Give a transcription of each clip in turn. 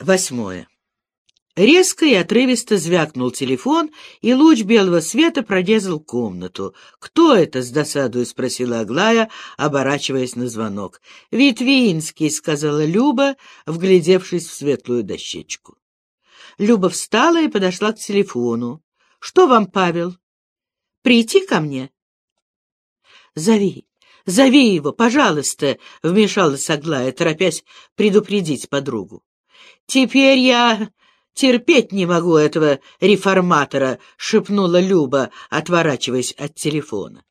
Восьмое. Резко и отрывисто звякнул телефон, и луч белого света прорезал комнату. «Кто это?» — с досадой спросила Аглая, оборачиваясь на звонок. «Витвинский», — сказала Люба, вглядевшись в светлую дощечку. Люба встала и подошла к телефону. «Что вам, Павел? Прийти ко мне?» «Зови, зови его, пожалуйста», — вмешалась Аглая, торопясь предупредить подругу. «Теперь я терпеть не могу этого реформатора», — шепнула Люба, отворачиваясь от телефона.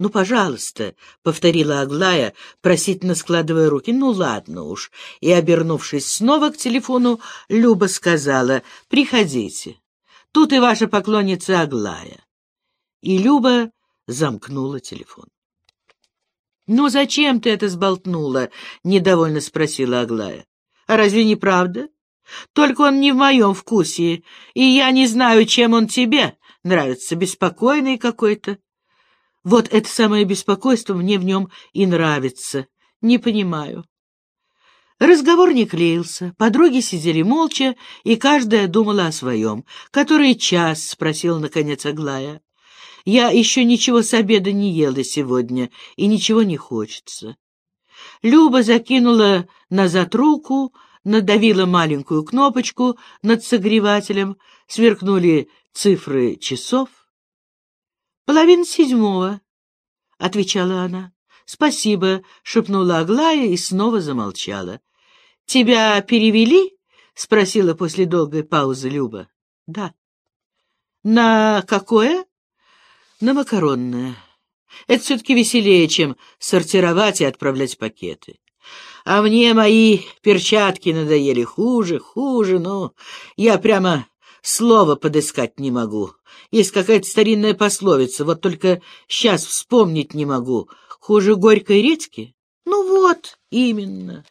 «Ну, пожалуйста», — повторила Аглая, просительно складывая руки. «Ну, ладно уж». И, обернувшись снова к телефону, Люба сказала, «Приходите. Тут и ваша поклонница Аглая». И Люба замкнула телефон. «Ну, зачем ты это сболтнула?» — недовольно спросила Аглая. А разве не правда? Только он не в моем вкусе, и я не знаю, чем он тебе нравится, беспокойный какой-то. Вот это самое беспокойство мне в нем и нравится. Не понимаю. Разговор не клеился, подруги сидели молча, и каждая думала о своем. «Который час?» — спросил, наконец, Аглая. «Я еще ничего с обеда не ела сегодня, и ничего не хочется. Люба закинула назад руку, надавила маленькую кнопочку над согревателем, сверкнули цифры часов. «Половина седьмого», — отвечала она. «Спасибо», — шепнула Аглая и снова замолчала. «Тебя перевели?» — спросила после долгой паузы Люба. «Да». «На какое?» «На макаронное». Это все-таки веселее, чем сортировать и отправлять пакеты. А мне мои перчатки надоели хуже, хуже, ну, я прямо слова подыскать не могу. Есть какая-то старинная пословица, вот только сейчас вспомнить не могу. Хуже горькой редьки? Ну вот, именно.